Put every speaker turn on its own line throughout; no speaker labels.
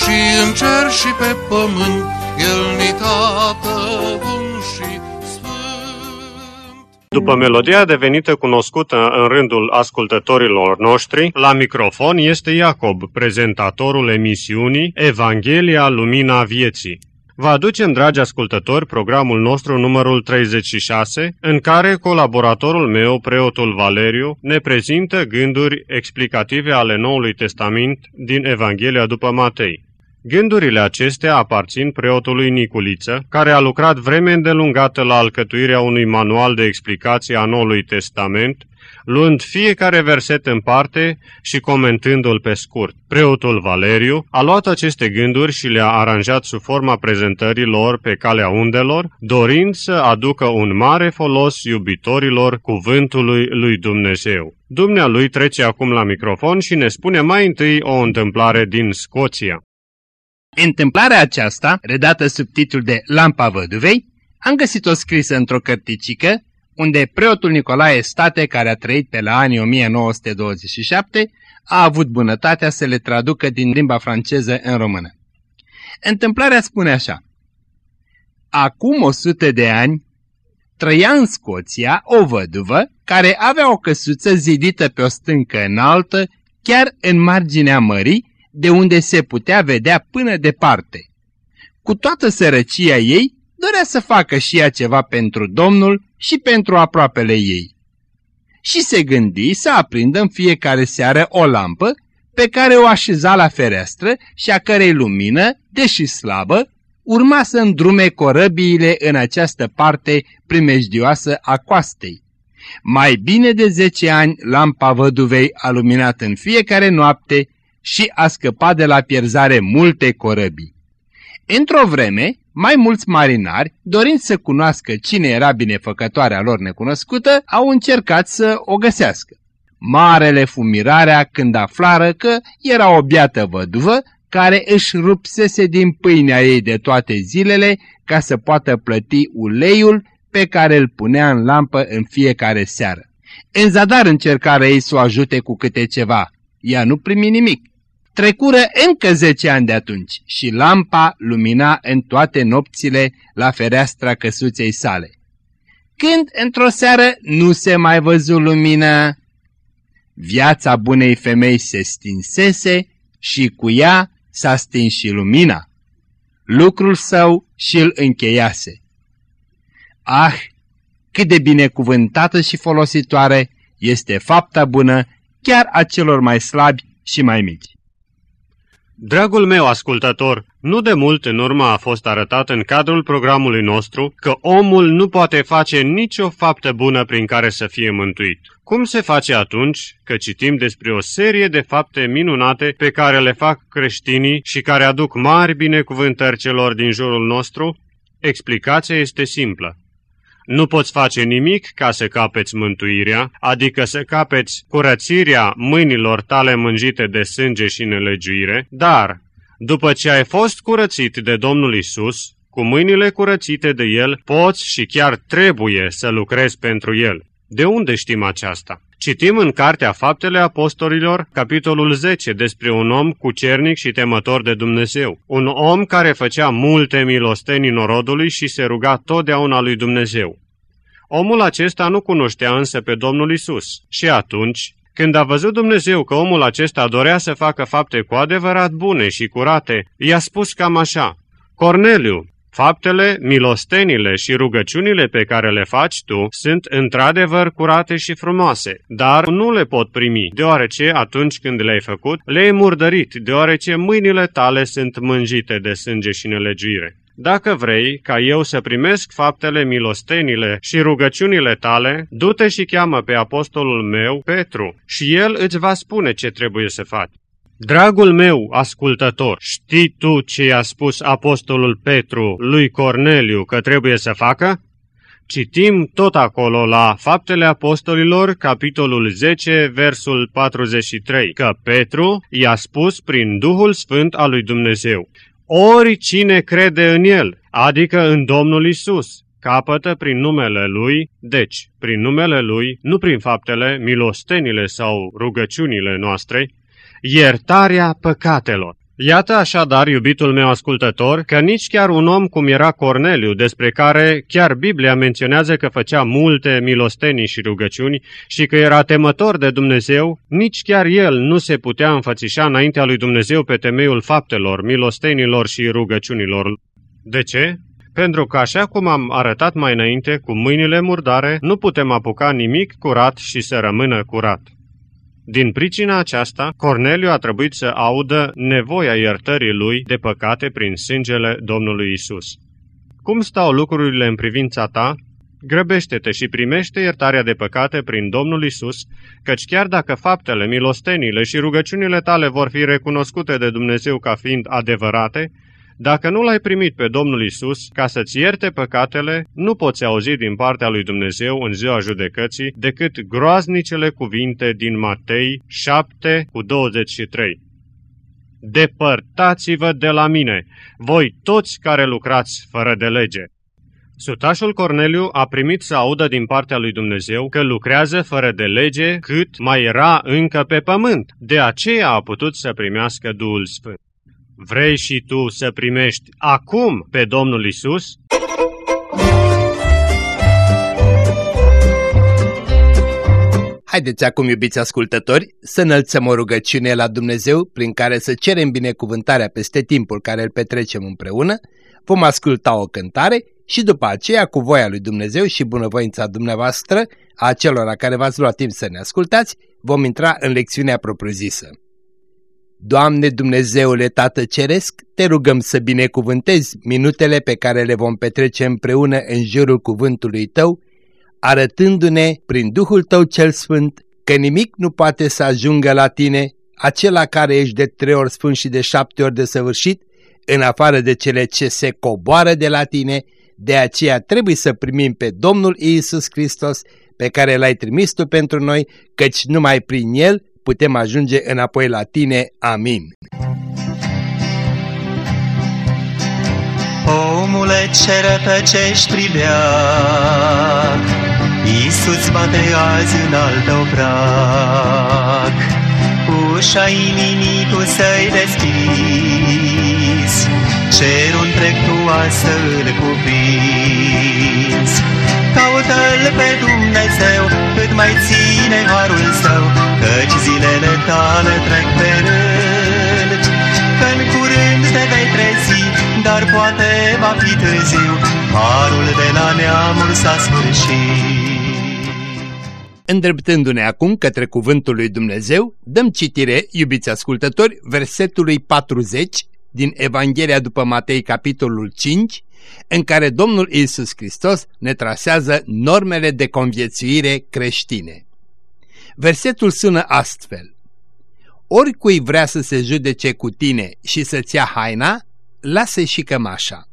și în cer și pe pământ, El ni tată bun și
după melodia devenită cunoscută în rândul ascultătorilor noștri, la microfon este Iacob, prezentatorul emisiunii Evanghelia Lumina Vieții. Vă aducem, dragi ascultători, programul nostru numărul 36, în care colaboratorul meu, preotul Valeriu, ne prezintă gânduri explicative ale Noului Testament din Evanghelia după Matei. Gândurile acestea aparțin preotului Niculiță, care a lucrat vreme îndelungată la alcătuirea unui manual de explicație a Noului Testament, luând fiecare verset în parte și comentându-l pe scurt. Preotul Valeriu a luat aceste gânduri și le-a aranjat sub forma prezentărilor pe calea undelor, dorind să aducă un mare folos iubitorilor cuvântului lui Dumnezeu. Dumnealui trece acum la microfon și ne spune mai întâi o întâmplare din Scoția.
Întâmplarea aceasta, redată sub titlul de Lampa Văduvei, am găsit-o scrisă într-o cărticică, unde preotul Nicolae State, care a trăit pe la anii 1927, a avut bunătatea să le traducă din limba franceză în română. Întâmplarea spune așa. Acum o sută de ani, trăia în Scoția o văduvă care avea o căsuță zidită pe o stâncă înaltă, chiar în marginea mării, de unde se putea vedea până departe. Cu toată sărăcia ei, dorea să facă și ea ceva pentru Domnul și pentru aproapele ei. Și se gândi să aprindă în fiecare seară o lampă pe care o așeza la fereastră și a cărei lumină, deși slabă, urma să îndrume corăbiile în această parte primejdioasă a coastei. Mai bine de zece ani lampa văduvei a luminat în fiecare noapte și a scăpat de la pierzare multe corăbii. Într-o vreme, mai mulți marinari, dorind să cunoască cine era binefăcătoarea lor necunoscută, au încercat să o găsească. Marele fumirarea când aflară că era o biată văduvă care își rupsese din pâinea ei de toate zilele ca să poată plăti uleiul pe care îl punea în lampă în fiecare seară. În zadar încercarea ei să o ajute cu câte ceva. Ea nu primi nimic. Trecură încă zece ani de atunci și lampa lumina în toate nopțile la fereastra căsuței sale. Când într-o seară nu se mai văzu lumină, viața bunei femei se stinsese și cu ea s-a stins și lumina. Lucrul său și-l încheiase. Ah, cât de binecuvântată și folositoare este fapta bună chiar a celor mai slabi și mai mici.
Dragul meu ascultător, nu de mult în urmă a fost arătat în cadrul programului nostru că omul nu poate face nicio faptă bună prin care să fie mântuit. Cum se face atunci că citim despre o serie de fapte minunate pe care le fac creștinii și care aduc mari binecuvântări celor din jurul nostru? Explicația este simplă. Nu poți face nimic ca să capeți mântuirea, adică să capeți curățirea mâinilor tale mânjite de sânge și nelegiuire, dar, după ce ai fost curățit de Domnul Isus, cu mâinile curățite de El, poți și chiar trebuie să lucrezi pentru El. De unde știm aceasta? Citim în Cartea Faptele Apostolilor, capitolul 10, despre un om cucernic și temător de Dumnezeu. Un om care făcea multe milostenii norodului și se ruga totdeauna lui Dumnezeu. Omul acesta nu cunoștea însă pe Domnul Isus. Și atunci, când a văzut Dumnezeu că omul acesta dorea să facă fapte cu adevărat bune și curate, i-a spus cam așa, Corneliu, Faptele, milostenile și rugăciunile pe care le faci tu sunt într-adevăr curate și frumoase, dar nu le pot primi, deoarece atunci când le-ai făcut, le-ai murdărit, deoarece mâinile tale sunt mânjite de sânge și nelegiuire. Dacă vrei ca eu să primesc faptele, milostenile și rugăciunile tale, du-te și cheamă pe apostolul meu, Petru, și el îți va spune ce trebuie să faci. Dragul meu ascultător, știi tu ce i-a spus apostolul Petru lui Corneliu că trebuie să facă? Citim tot acolo la Faptele Apostolilor, capitolul 10, versul 43, că Petru i-a spus prin Duhul Sfânt al lui Dumnezeu, Ori cine crede în el, adică în Domnul Isus, capătă prin numele Lui, deci, prin numele Lui, nu prin faptele, milostenile sau rugăciunile noastre, iertarea păcatelor. Iată așadar, iubitul meu ascultător, că nici chiar un om cum era Corneliu, despre care chiar Biblia menționează că făcea multe milostenii și rugăciuni și că era temător de Dumnezeu, nici chiar el nu se putea înfățișa înaintea lui Dumnezeu pe temeiul faptelor, milostenilor și rugăciunilor. De ce? Pentru că, așa cum am arătat mai înainte, cu mâinile murdare, nu putem apuca nimic curat și să rămână curat. Din pricina aceasta, Corneliu a trebuit să audă nevoia iertării lui de păcate prin sângele Domnului Isus. Cum stau lucrurile în privința ta? Grăbește-te și primește iertarea de păcate prin Domnul Isus, căci chiar dacă faptele, milostenile și rugăciunile tale vor fi recunoscute de Dumnezeu ca fiind adevărate, dacă nu l-ai primit pe Domnul Isus ca să-ți ierte păcatele, nu poți auzi din partea lui Dumnezeu în ziua judecății decât groaznicele cuvinte din Matei 7 cu 23. Depărtați-vă de la mine, voi toți care lucrați fără de lege. Sutașul Corneliu a primit să audă din partea lui Dumnezeu că lucrează fără de lege cât mai era încă pe pământ. De aceea a putut să primească Duhul Sfânt. Vrei și tu să primești acum pe Domnul Isus?
Haideți acum, iubiți ascultători, să înălțăm o rugăciune la Dumnezeu prin care să cerem binecuvântarea peste timpul care îl petrecem împreună, vom asculta o cântare și după aceea, cu voia lui Dumnezeu și bunăvoința dumneavoastră, a celor care v-ați luat timp să ne ascultați, vom intra în lecțiunea propriu-zisă. Doamne Dumnezeule Tată Ceresc, te rugăm să binecuvântezi minutele pe care le vom petrece împreună în jurul cuvântului Tău, arătându-ne prin Duhul Tău cel Sfânt că nimic nu poate să ajungă la Tine, acela care ești de trei ori sfânt și de șapte ori de săvârșit, în afară de cele ce se coboară de la Tine, de aceea trebuie să primim pe Domnul Iisus Hristos, pe care L-ai trimis Tu pentru noi, căci numai prin El putem ajunge înapoi la tine. Amin.
Omule ce rătăcești privea, Iisus bate azi în al tău prag. Ușa inimii tu să-i deschizi, Cerul întreg tu să-l cuprinzi. Caută-L pe Dumnezeu cât mai ține harul său, poate va fi târziu, Harul de la neamul s-a sfârșit.
Îndreptându-ne acum către cuvântul lui Dumnezeu, dăm citire, iubiți ascultători, versetului 40 din Evanghelia după Matei, capitolul 5, în care Domnul Isus Hristos ne trasează normele de conviețuire creștine. Versetul sună astfel. Oricui vrea să se judece cu tine și să-ți ia haina, lasă și cămașa.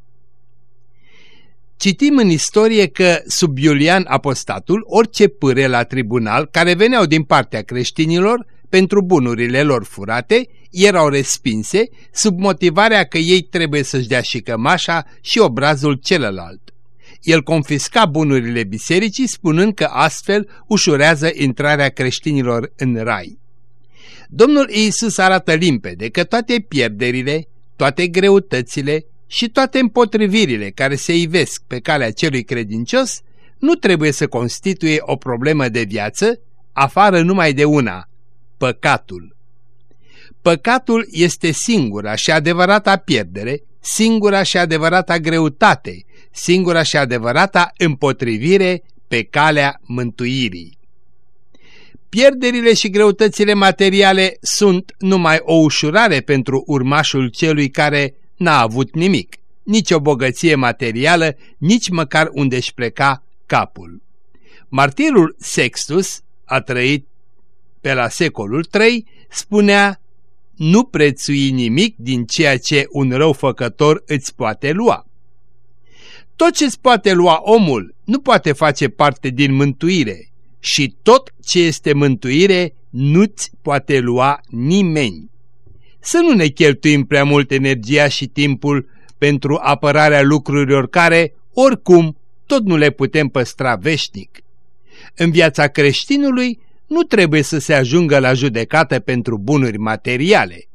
Citim în istorie că sub Iulian Apostatul, orice pâre la tribunal care veneau din partea creștinilor pentru bunurile lor furate, erau respinse sub motivarea că ei trebuie să-și dea și cămașa și obrazul celălalt. El confisca bunurile bisericii spunând că astfel ușurează intrarea creștinilor în rai. Domnul Iisus arată limpede că toate pierderile, toate greutățile și toate împotrivirile care se ivesc pe calea celui credincios nu trebuie să constituie o problemă de viață, afară numai de una, păcatul. Păcatul este singura și adevărata pierdere, singura și adevărata greutate, singura și adevărata împotrivire pe calea mântuirii. Pierderile și greutățile materiale sunt numai o ușurare pentru urmașul celui care n-a avut nimic, nici o bogăție materială, nici măcar unde își pleca capul. Martirul Sextus a trăit pe la secolul III, spunea nu prețui nimic din ceea ce un răufăcător îți poate lua. Tot ce îți poate lua omul nu poate face parte din mântuire și tot ce este mântuire nu-ți poate lua nimeni. Să nu ne cheltuim prea mult energia și timpul pentru apărarea lucrurilor care, oricum, tot nu le putem păstra veșnic. În viața creștinului nu trebuie să se ajungă la judecată pentru bunuri materiale.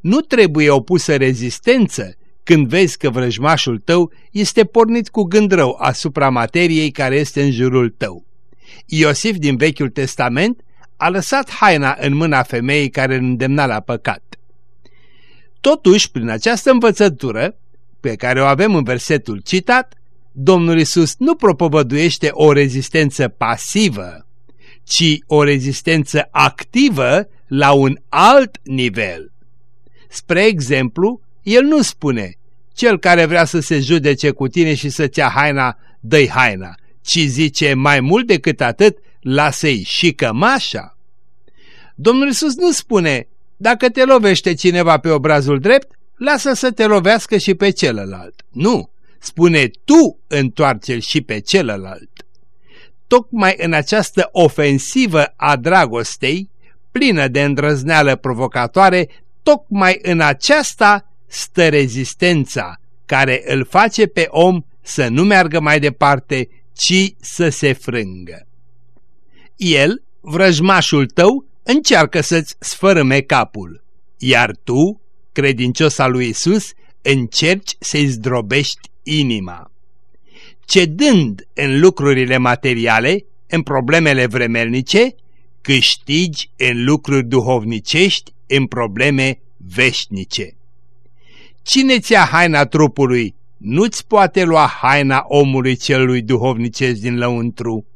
Nu trebuie opusă rezistență când vezi că vrăjmașul tău este pornit cu gând rău asupra materiei care este în jurul tău. Iosif din Vechiul Testament a lăsat haina în mâna femeii care îl îndemna la păcat. Totuși, prin această învățătură, pe care o avem în versetul citat, Domnul Isus nu propovăduiește o rezistență pasivă, ci o rezistență activă la un alt nivel. Spre exemplu, el nu spune, cel care vrea să se judece cu tine și să-ți ia haina, dă haina, ci zice mai mult decât atât, lasă-i și cămașa. Domnul Isus nu spune, dacă te lovește cineva pe obrazul drept, lasă să te lovească și pe celălalt. Nu, spune tu întoarce-l și pe celălalt. Tocmai în această ofensivă a dragostei, plină de îndrăzneală provocatoare, tocmai în aceasta stă rezistența care îl face pe om să nu meargă mai departe, ci să se frângă. El, vrăjmașul tău, încearcă să-ți sfărâme capul, iar tu, credincios al lui Isus, încerci să-i zdrobești inima. Cedând în lucrurile materiale, în problemele vremelnice, câștigi în lucruri duhovnicești, în probleme veșnice. Cine ți-a haina trupului, nu-ți poate lua haina omului celui duhovnicesc din lăuntru.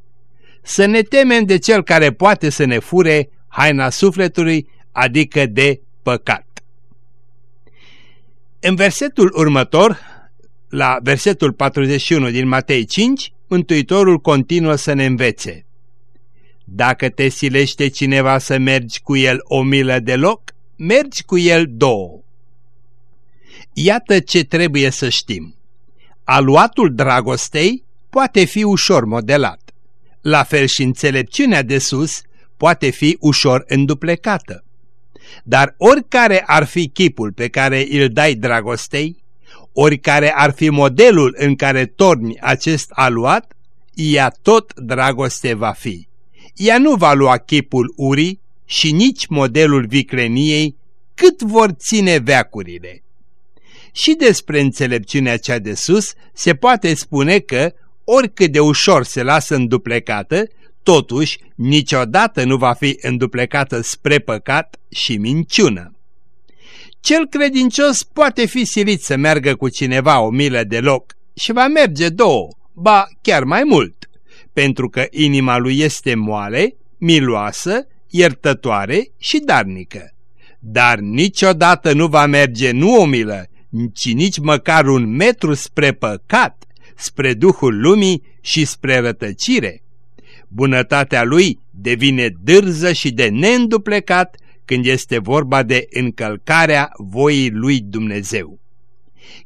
Să ne temem de cel care poate să ne fure haina sufletului, adică de păcat. În versetul următor, la versetul 41 din Matei 5, Mântuitorul continuă să ne învețe. Dacă te silește cineva să mergi cu el o milă de loc, mergi cu el două. Iată ce trebuie să știm. Aluatul dragostei poate fi ușor modelat. La fel și înțelepciunea de sus poate fi ușor înduplecată. Dar oricare ar fi chipul pe care îl dai dragostei, oricare ar fi modelul în care torni acest aluat, ea tot dragoste va fi. Ea nu va lua chipul urii și nici modelul vicleniei cât vor ține veacurile. Și despre înțelepciunea cea de sus se poate spune că, oricât de ușor se lasă înduplecată, totuși niciodată nu va fi înduplecată spre păcat și minciună. Cel credincios poate fi silit să meargă cu cineva o milă de loc și va merge două, ba chiar mai mult, pentru că inima lui este moale, miloasă, iertătoare și darnică. Dar niciodată nu va merge nu o milă, ci nici măcar un metru spre păcat, spre Duhul lumii și spre rătăcire. Bunătatea lui devine dârză și de neînduplecat când este vorba de încălcarea voii lui Dumnezeu.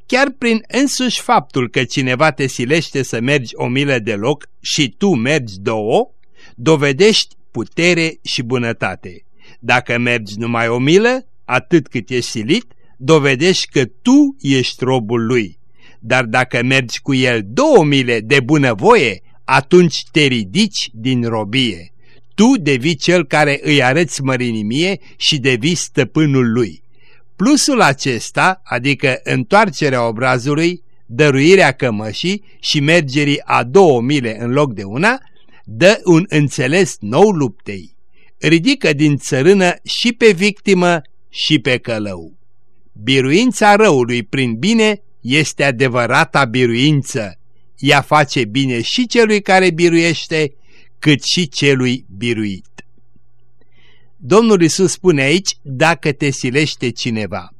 Chiar prin însuși faptul că cineva te silește să mergi o milă de loc și tu mergi două, dovedești putere și bunătate. Dacă mergi numai o milă, atât cât ești silit, dovedești că tu ești robul lui. Dar dacă mergi cu el două mile de bunăvoie, atunci te ridici din robie tu devii cel care îi arăți mărinimie și devii stăpânul lui. Plusul acesta, adică întoarcerea obrazului, dăruirea cămășii și mergerii a două mile în loc de una, dă un înțeles nou luptei. Ridică din țărână și pe victimă și pe călău. Biruința răului prin bine este adevărata biruință. Ea face bine și celui care biruiește cât și celui biruit. Domnul Isus spune aici, dacă te silește cineva.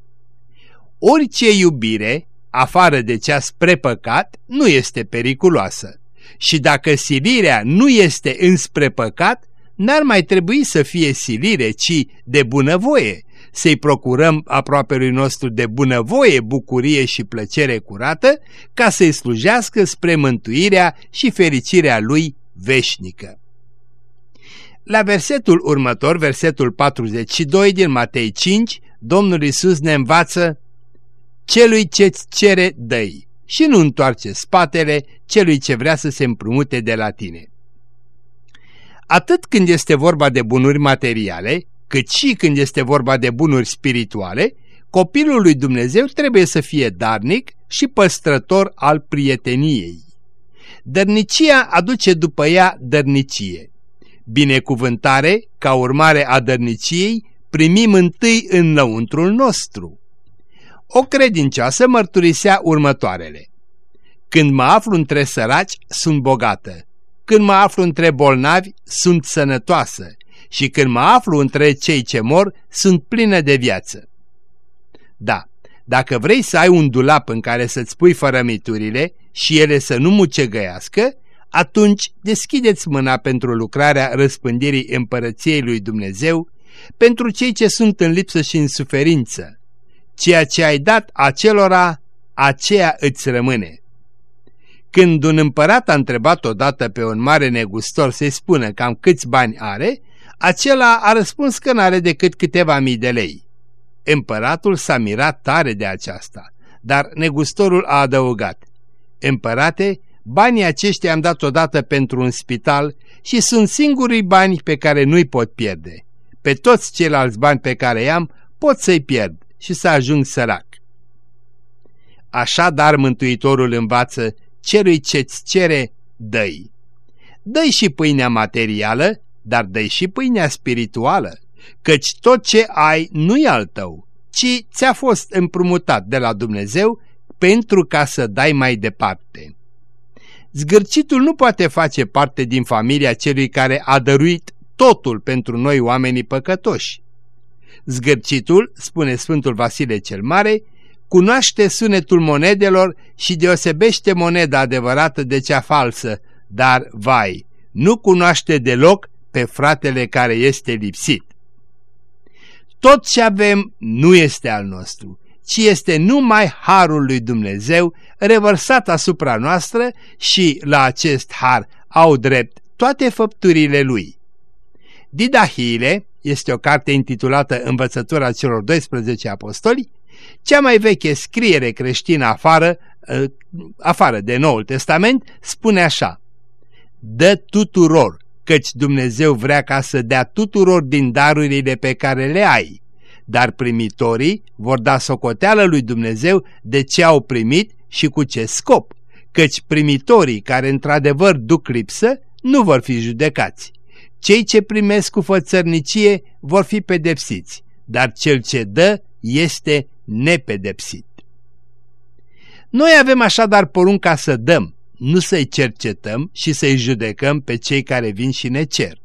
Orice iubire, afară de cea spre păcat, nu este periculoasă. Și dacă silirea nu este înspre păcat, n-ar mai trebui să fie silire, ci de bunăvoie, să-i procurăm aproapelui nostru de bunăvoie, bucurie și plăcere curată, ca să-i slujească spre mântuirea și fericirea lui veșnică. La versetul următor, versetul 42 din Matei 5, Domnul Isus ne învață Celui ce-ți cere, dă și nu întoarce spatele celui ce vrea să se împrumute de la tine. Atât când este vorba de bunuri materiale, cât și când este vorba de bunuri spirituale, copilul lui Dumnezeu trebuie să fie darnic și păstrător al prieteniei. Dărnicia aduce după ea dărnicie. Binecuvântare, ca urmare a dărniciei, primim întâi înăuntrul nostru. O credincioasă mărturisea următoarele. Când mă aflu între săraci, sunt bogată. Când mă aflu între bolnavi, sunt sănătoasă. Și când mă aflu între cei ce mor, sunt plină de viață. Da, dacă vrei să ai un dulap în care să-ți pui fărămiturile și ele să nu mucegăiască, atunci deschideți mâna pentru lucrarea răspândirii împărăției lui Dumnezeu pentru cei ce sunt în lipsă și în suferință. Ceea ce ai dat acelora, aceea îți rămâne. Când un împărat a întrebat odată pe un mare negustor să-i spună cam câți bani are, acela a răspuns că n-are decât câteva mii de lei. Împăratul s-a mirat tare de aceasta, dar negustorul a adăugat, Împărate, banii aceștia am dat odată pentru un spital și sunt singurii bani pe care nu-i pot pierde. Pe toți ceilalți bani pe care i-am pot să-i pierd și să ajung sărac. Așadar Mântuitorul învață celui ce-ți cere, dă-i. Dă-i și pâinea materială, dar dă și pâinea spirituală, căci tot ce ai nu-i al tău, ci ți-a fost împrumutat de la Dumnezeu pentru ca să dai mai departe. Zgârcitul nu poate face parte din familia celui care a dăruit totul pentru noi oamenii păcătoși. Zgârcitul, spune Sfântul Vasile cel Mare, cunoaște sunetul monedelor și deosebește moneda adevărată de cea falsă, dar, vai, nu cunoaște deloc pe fratele care este lipsit. Tot ce avem nu este al nostru, ci este numai harul lui Dumnezeu revărsat asupra noastră și la acest har au drept toate făpturile lui. Didahiile este o carte intitulată Învățătura celor 12 apostoli, cea mai veche scriere creștină afară, ă, afară de Noul Testament, spune așa Dă tuturor, căci Dumnezeu vrea ca să dea tuturor din darurile pe care le ai, dar primitorii vor da socoteală lui Dumnezeu de ce au primit și cu ce scop, căci primitorii care într-adevăr duc lipsă nu vor fi judecați. Cei ce primesc cu fățărnicie vor fi pedepsiți, dar cel ce dă este nepedepsit. Noi avem așadar porunca să dăm, nu să-i cercetăm și să-i judecăm pe cei care vin și ne cer.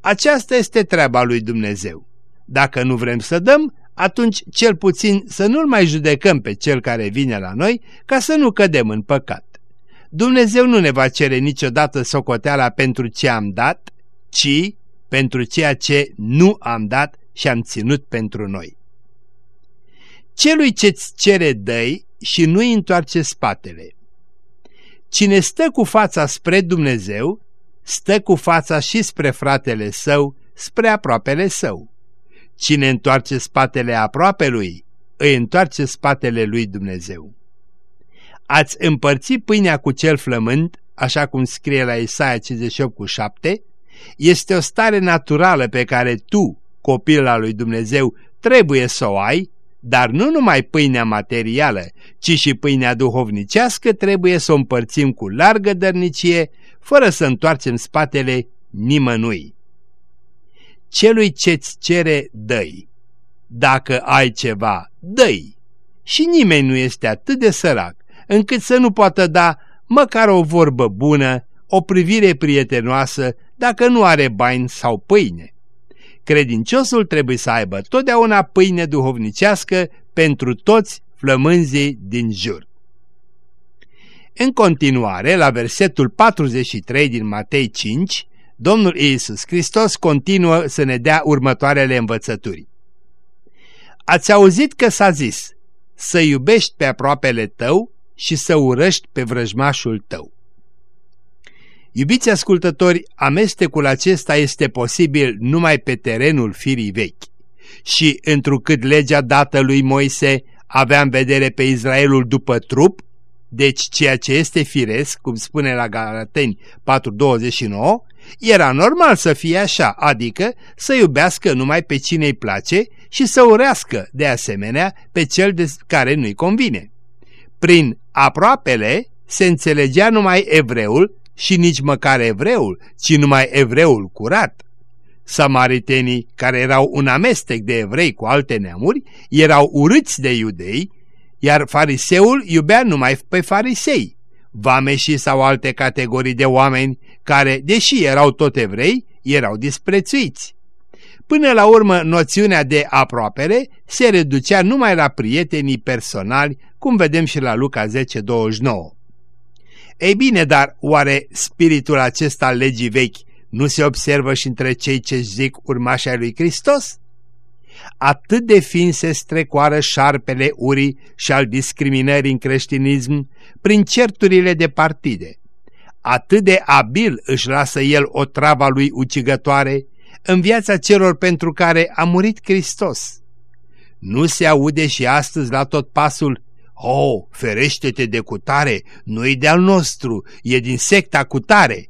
Aceasta este treaba lui Dumnezeu. Dacă nu vrem să dăm, atunci cel puțin să nu-l mai judecăm pe cel care vine la noi, ca să nu cădem în păcat. Dumnezeu nu ne va cere niciodată socoteala pentru ce am dat, ci pentru ceea ce nu am dat și am ținut pentru noi. Celui ce-ți cere dăi și nu-i întoarce spatele. Cine stă cu fața spre Dumnezeu, stă cu fața și spre fratele său, spre aproapele său. Cine întoarce spatele aproape lui, îi întoarce spatele lui Dumnezeu. Ați împărți pâinea cu cel flământ, așa cum scrie la Isaia 58 cu 7, este o stare naturală pe care tu, copil al lui Dumnezeu, trebuie să o ai, dar nu numai pâinea materială, ci și pâinea duhovnicească trebuie să o împărțim cu largă dărnicie, fără să întoarcem spatele nimănui. Celui ce-ți cere, dăi. Dacă ai ceva, dăi. Și nimeni nu este atât de sărac, încât să nu poată da măcar o vorbă bună, o privire prietenoasă, dacă nu are bani sau pâine. Credinciosul trebuie să aibă totdeauna pâine duhovnicească pentru toți flămânzii din jur. În continuare, la versetul 43 din Matei 5, Domnul Iisus Hristos continuă să ne dea următoarele învățături. Ați auzit că s-a zis, să iubești pe aproapele tău și să urăști pe vrăjmașul tău. Iubiți ascultători, amestecul acesta este posibil numai pe terenul firii vechi. Și întrucât legea dată lui Moise avea în vedere pe Israelul după trup, deci ceea ce este firesc, cum spune la Galateni 4.29, era normal să fie așa, adică să iubească numai pe cine îi place și să urească, de asemenea, pe cel de care nu-i convine. Prin aproapele se înțelegea numai evreul și nici măcar evreul, ci numai evreul curat. Samaritenii, care erau un amestec de evrei cu alte neamuri, erau urâți de iudei, iar fariseul iubea numai pe farisei, vameșii sau alte categorii de oameni care, deși erau tot evrei, erau disprețuiți. Până la urmă, noțiunea de aproapere se reducea numai la prietenii personali, cum vedem și la Luca 10:29. Ei bine, dar oare spiritul acesta al legii vechi nu se observă și între cei ce zic urmașa lui Hristos? Atât de fin se strecoară șarpele urii și al discriminării în creștinism prin certurile de partide. Atât de abil își lasă el o travă lui ucigătoare în viața celor pentru care a murit Hristos. Nu se aude și astăzi la tot pasul Oh, ferește-te de cutare, nu-i de-al nostru, e din secta cutare.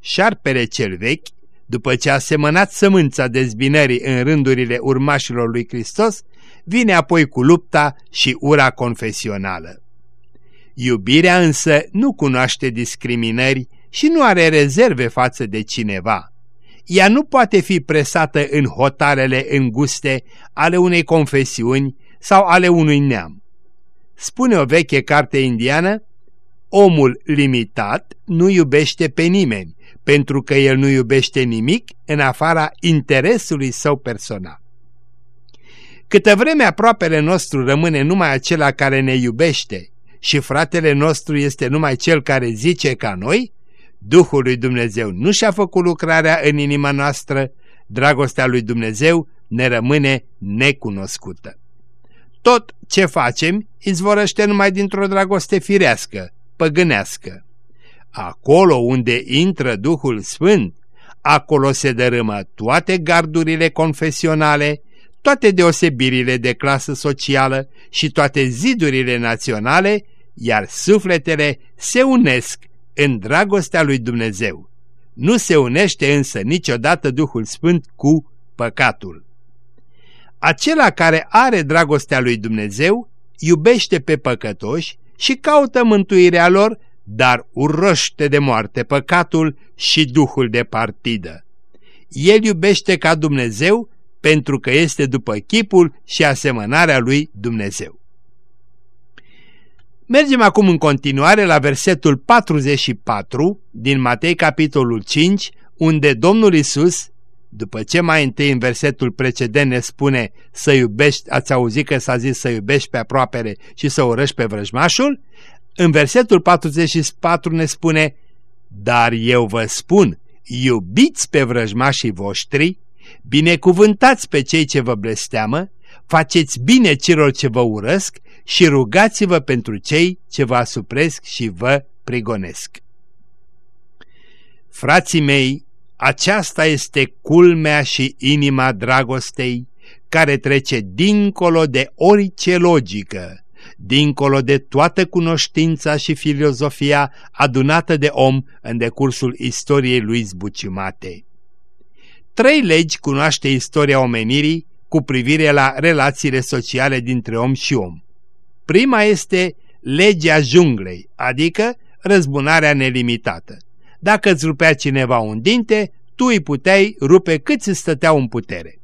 Șarpele cel vechi, după ce a semănat sămânța dezbinării în rândurile urmașilor lui Hristos, vine apoi cu lupta și ura confesională. Iubirea însă nu cunoaște discriminări și nu are rezerve față de cineva. Ea nu poate fi presată în hotarele înguste ale unei confesiuni sau ale unui neam. Spune o veche carte indiană, omul limitat nu iubește pe nimeni, pentru că el nu iubește nimic în afara interesului său personal. Câtă vreme aproapele nostru rămâne numai acela care ne iubește și fratele nostru este numai cel care zice ca noi, Duhul lui Dumnezeu nu și-a făcut lucrarea în inima noastră, dragostea lui Dumnezeu ne rămâne necunoscută. Tot ce facem izvorăște numai dintr-o dragoste firească, păgânească. Acolo unde intră Duhul Sfânt, acolo se dărâmă toate gardurile confesionale, toate deosebirile de clasă socială și toate zidurile naționale, iar sufletele se unesc în dragostea lui Dumnezeu. Nu se unește însă niciodată Duhul Sfânt cu păcatul. Acela care are dragostea lui Dumnezeu iubește pe păcătoși și caută mântuirea lor, dar urăște de moarte păcatul și duhul de partidă. El iubește ca Dumnezeu pentru că este după chipul și asemănarea lui Dumnezeu. Mergem acum în continuare la versetul 44 din Matei capitolul 5, unde Domnul Isus după ce mai întâi în versetul precedent ne spune să iubești, ați auzit că s-a zis să iubești pe aproapele și să urăști pe vrăjmașul, în versetul 44 ne spune, dar eu vă spun, iubiți pe vrăjmașii voștri, binecuvântați pe cei ce vă blesteamă, faceți bine celor ce vă urăsc și rugați-vă pentru cei ce vă asupresc și vă prigonesc. Frații mei, aceasta este culmea și inima dragostei care trece dincolo de orice logică, dincolo de toată cunoștința și filozofia adunată de om în decursul istoriei lui zbucimate. Trei legi cunoaște istoria omenirii cu privire la relațiile sociale dintre om și om. Prima este legea junglei, adică răzbunarea nelimitată. Dacă îți rupea cineva un dinte, tu îi puteai rupe cât îți stăteau în putere.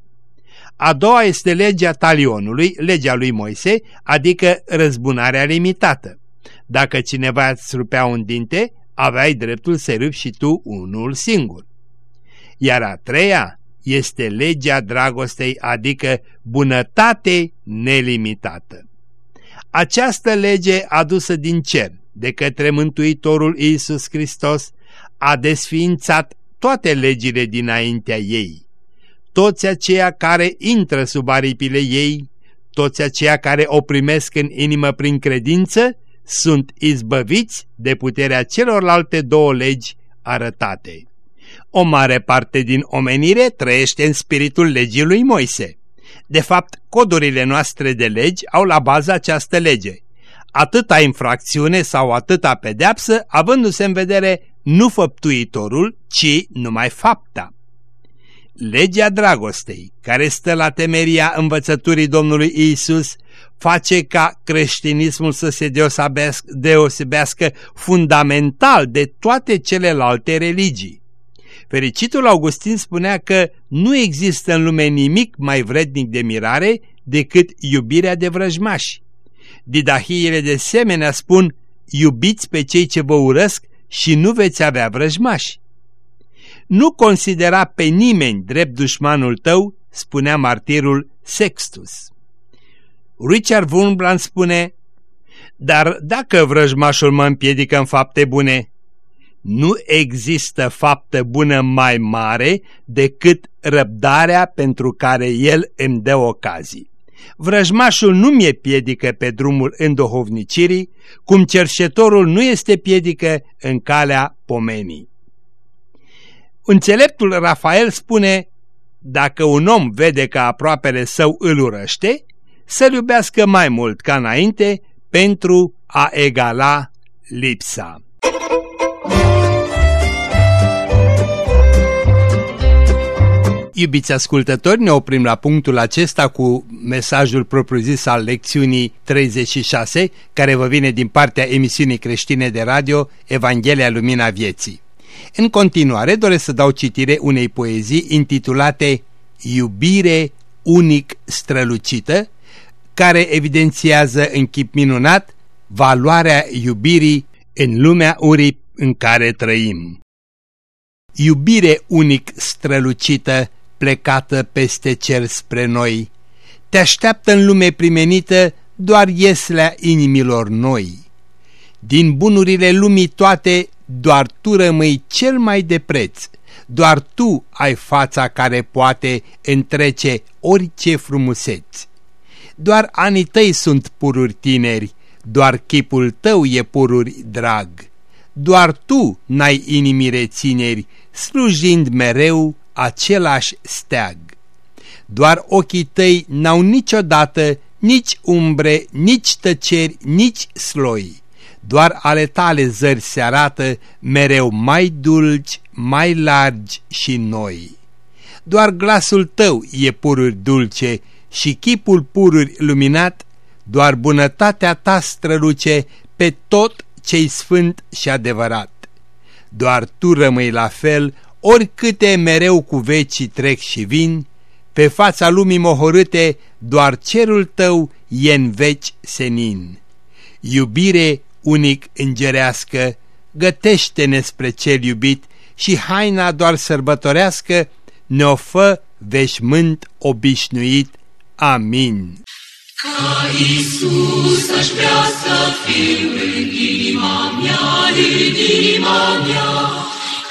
A doua este legea talionului, legea lui Moise, adică răzbunarea limitată. Dacă cineva îți rupea un dinte, aveai dreptul să rupi și tu unul singur. Iar a treia este legea dragostei, adică bunătate nelimitată. Această lege adusă din cer de către Mântuitorul Iisus Hristos a desființat toate legile dinaintea ei. Toți aceia care intră sub aripile ei toți aceia care o primesc în inimă prin credință sunt izbăviți de puterea celorlalte două legi arătate. O mare parte din omenire trăiește în spiritul legii lui Moise. De fapt, codurile noastre de legi au la bază această lege. Atâta infracțiune sau atâta pedeapsă, avându-se în vedere nu făptuitorul, ci numai fapta. Legea dragostei, care stă la temeria învățăturii Domnului Isus, face ca creștinismul să se deosebească, deosebească fundamental de toate celelalte religii. Fericitul Augustin spunea că nu există în lume nimic mai vrednic de mirare decât iubirea de vrăjmași. Didahiile de semenea spun, iubiți pe cei ce vă urăsc și nu veți avea vrăjmași. Nu considera pe nimeni drept dușmanul tău, spunea martirul Sextus. Richard Wurmbrand spune, dar dacă vrăjmașul mă împiedică în fapte bune, nu există faptă bună mai mare decât răbdarea pentru care el îmi dă ocazii. Vrăjmașul nu mi-e piedică pe drumul îndohovnicirii, cum cerșetorul nu este piedică în calea pomenii. Înțeleptul Rafael spune, dacă un om vede că aproapele său îl urăște, să-l iubească mai mult ca înainte pentru a egala lipsa. Iubiți ascultători, ne oprim la punctul acesta cu mesajul propriu-zis al lecțiunii 36, care vă vine din partea emisiunii creștine de radio Evanghelia Lumina Vieții. În continuare doresc să dau citire unei poezii intitulate Iubire unic strălucită, care evidențiază în chip minunat valoarea iubirii în lumea urii în care trăim. Iubire unic strălucită, plecată peste cer spre noi, te așteaptă în lume primenită doar ieslea inimilor noi. Din bunurile lumii toate, doar tu rămâi cel mai de preț, doar tu ai fața care poate întrece orice frumuseți. Doar anii tăi sunt pururi tineri, doar chipul tău e pururi drag. Doar tu n-ai inimii rețineri, slujind mereu același steag. Doar ochii tăi n-au niciodată nici umbre, nici tăceri, nici sloi. Doar ale tale zări se arată mereu mai dulci, mai largi și noi. Doar glasul tău e pururi dulce și chipul pururi luminat, doar bunătatea ta străluce pe tot ce-i sfânt și adevărat. Doar tu rămâi la fel, oricâte mereu cu vecii trec și vin, pe fața lumii mohorâte, doar cerul tău e în veci senin. Iubire unic îngerească, gătește-ne spre cel iubit și haina doar sărbătorească ne-o fă veșmânt obișnuit. Amin.
Ca Iisus aș vrea să fiu în inima mea, în inima mea.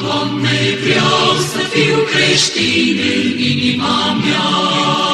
Doamne, vreau să fiu creștin în inima mea.